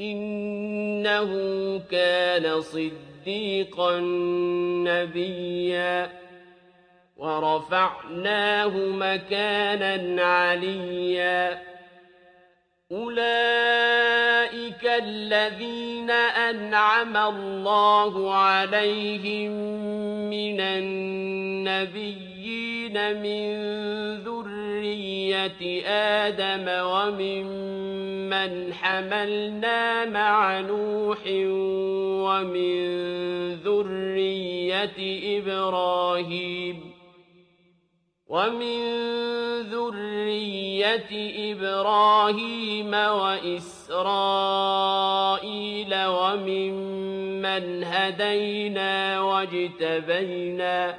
إنه كان صديقا نبيا. ورفعناه مكانا عليا. أولئك الذين أنعم الله عليهم من النبيين من آدم وممن حملنا مع نوح ومن ذرية إبراهيم ومن ذرية إبراهيم وإسرائيل وممن هدينا واجتبينا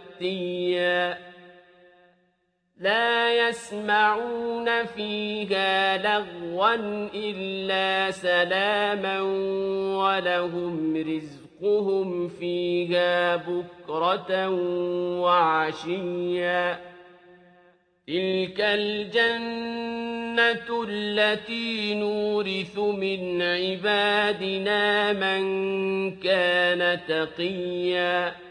مأتيا لا يسمعون فيها لغوا إلا سلاما ولهم رزقهم فيها بكرة وعشيا تلك الجنة التي نورث من عبادنا من كان تقيا